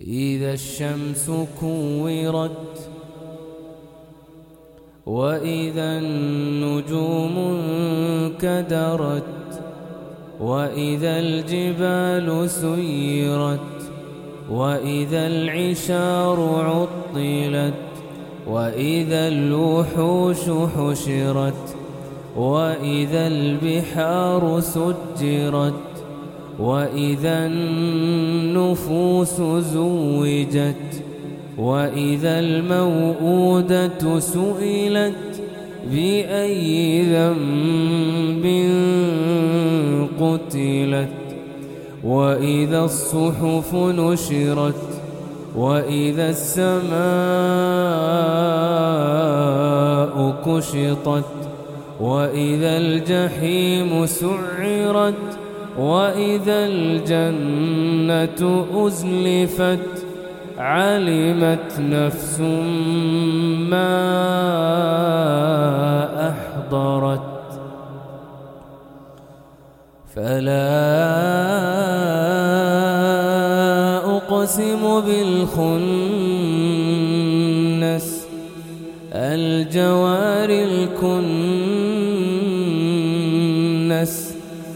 إذا الشمس كورت وإذا النجوم انكدرت وإذا الجبال سيرت وإذا العشار عطلت وإذا الوحوش حشرت وإذا البحار سجرت وإذا النفوس زوجت وإذا الموءودة سئلت بأي ذنب قتلت وإذا الصحف نشرت وإذا السماء كشطت وإذا الجحيم سعرت وإذا الجنة أزلفت علمت نفس ما أحضرت فلا أقسم بالخنس الجوار الكنس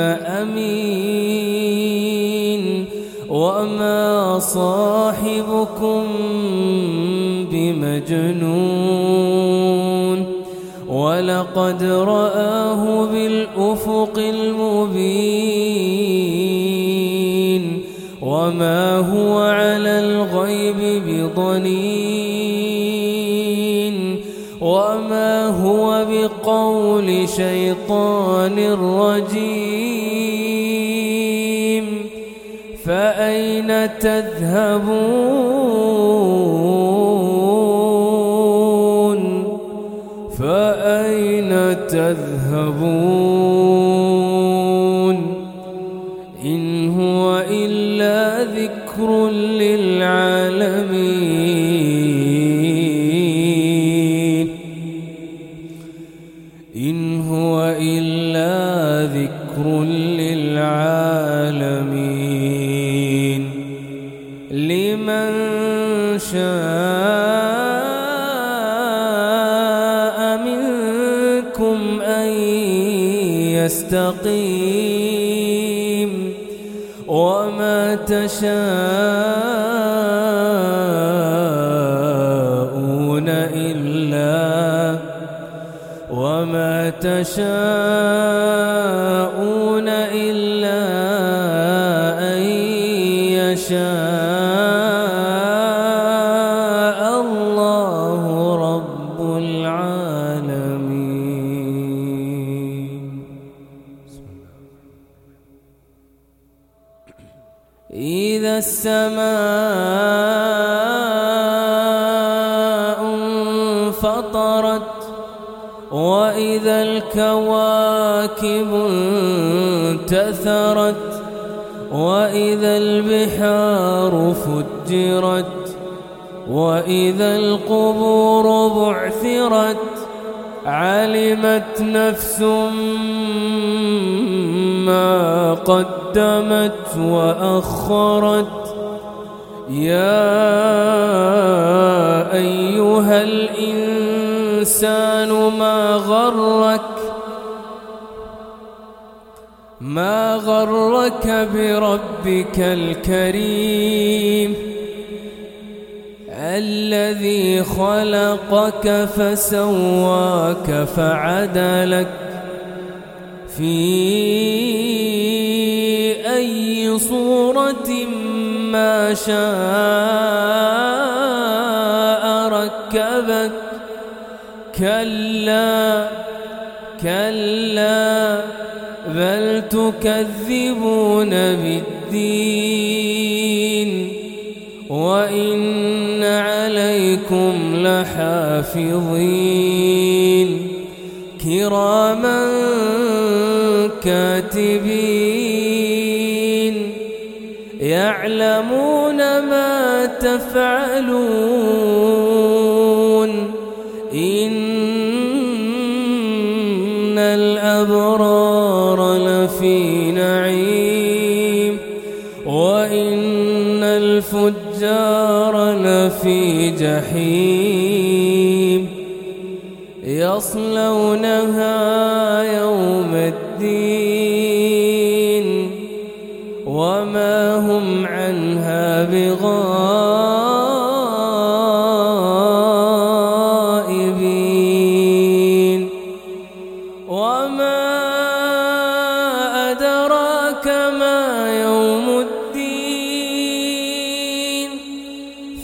أمين وما صاحبكم بمجنون ولقد رآه بالأفق المبين وما هو على الغيب بضنين وما هو بقول شيطان رجيم فأين تذهبون؟ فأين تذهبون؟ إن هو إلا ذكر للعالمين. إن هو إلا ذكر للعالمين. يستقيم وما تشاءون إلا وما تشاءون إذا السماء انفطرت وإذا الكواكب انتثرت وإذا البحار فجرت وإذا القبور بعثرت علمت نفس ما قدمت وأخرت. يا أيها الإنسان ما غرك؟ ما غرك بربك الكريم؟ الذي خلقك فسواك فعدلك في أي صورة ما شاء ركبك. كلا كلا بل تكذبون بالدين. وإن عليكم لحافظين. كراما كاتبين. يعلمون ما تفعلون. إن الأبرار لفي نعيم. وإن الفجار لفي جحيم يصلونها يوم الدين وما هم عنها بغائبين